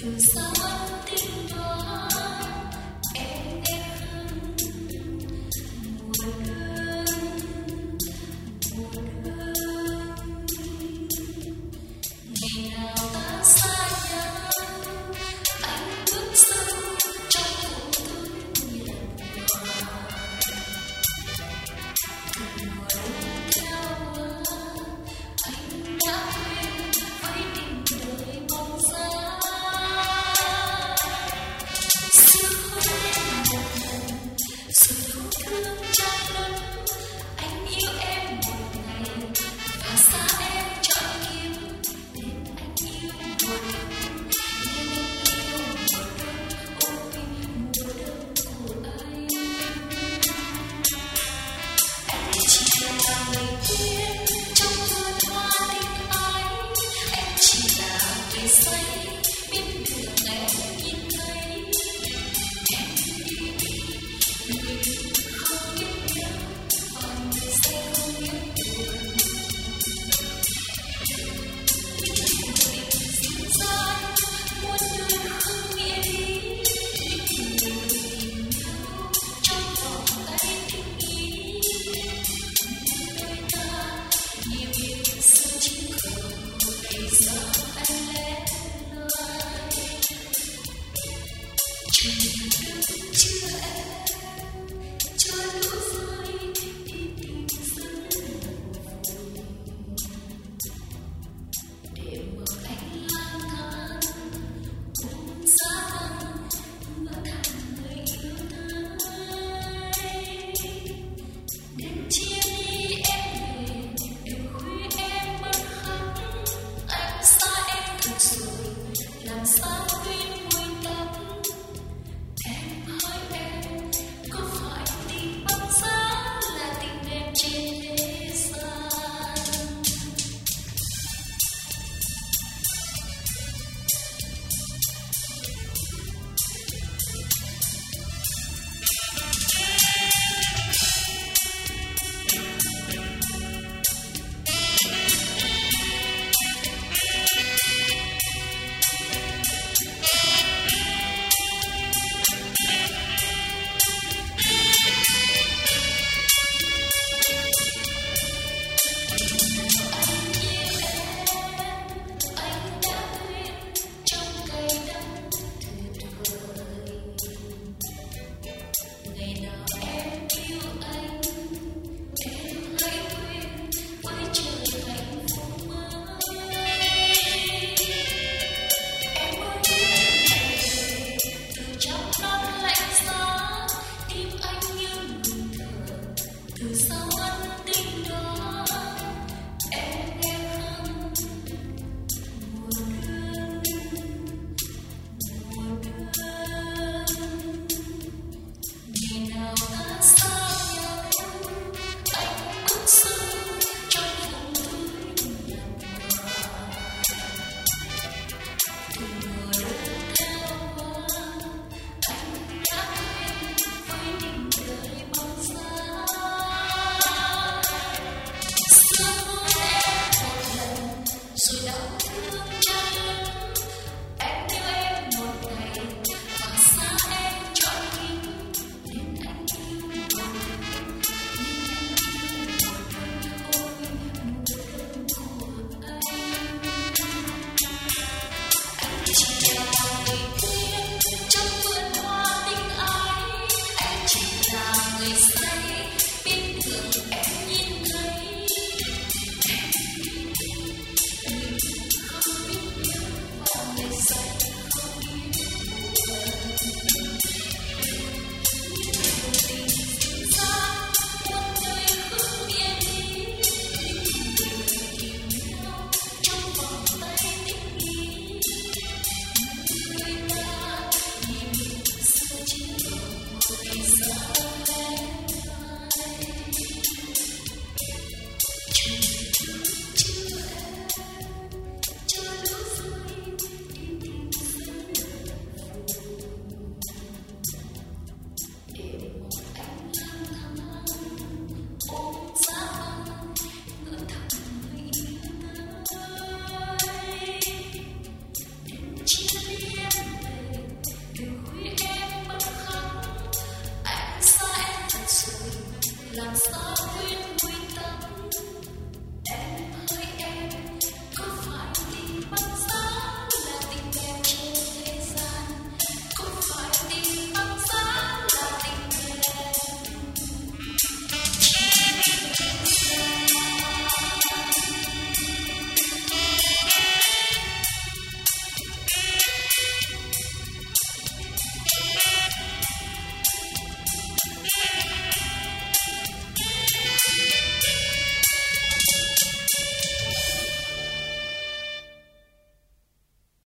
to